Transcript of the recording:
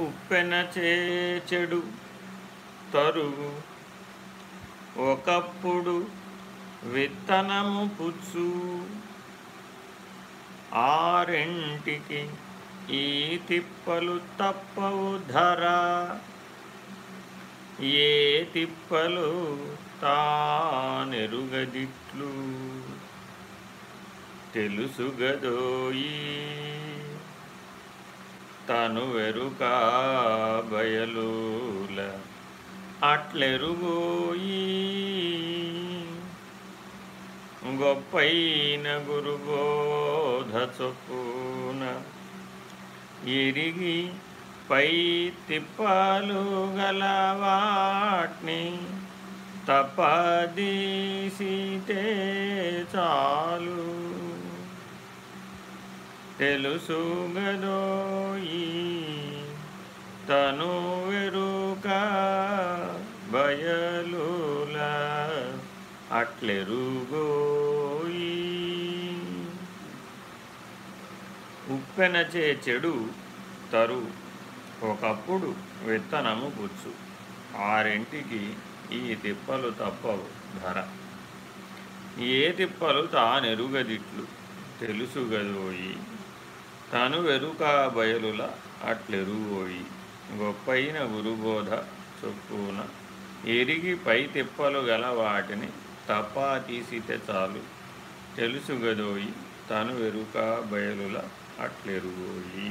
ఉప్పెన చేచెడు తరుగు ఒకప్పుడు విత్తనము పుచ్చు. ఆరింటికి ఈ తిప్పలు తప్పవు ధర. ఏ తిప్పలు తానెరుగదిట్లు. తెలుసుగదోయీ తను వెరుక బయలుల అట్లెరుగోయి. గొప్పైన గురుబోధ చొప్పున ఇరిగి పై తిప్పాలు గలవాట్ని తపదీసితే చాలు. తెలుసుగదోయి అట్లెరుగోయి ఉప్పెనచే చెడు తరు. ఒకప్పుడు విత్తనము గుచ్చు. ఆరింటికి ఈ తిప్పలు తప్పవు ధర. ఏ తిప్పలు తానెరుగదిట్లు? తెలుసుగదోయి. తను వెరుక బయలుల అట్లెరుగోయి. గొప్పైన గురుబోధ చొప్పున ఎరిగి పై తిప్పలు గల వాటిని తపా తీసితే చాలు తెలుసుగదోయి తను వెరుక బయలుల అట్లెరుగోయి.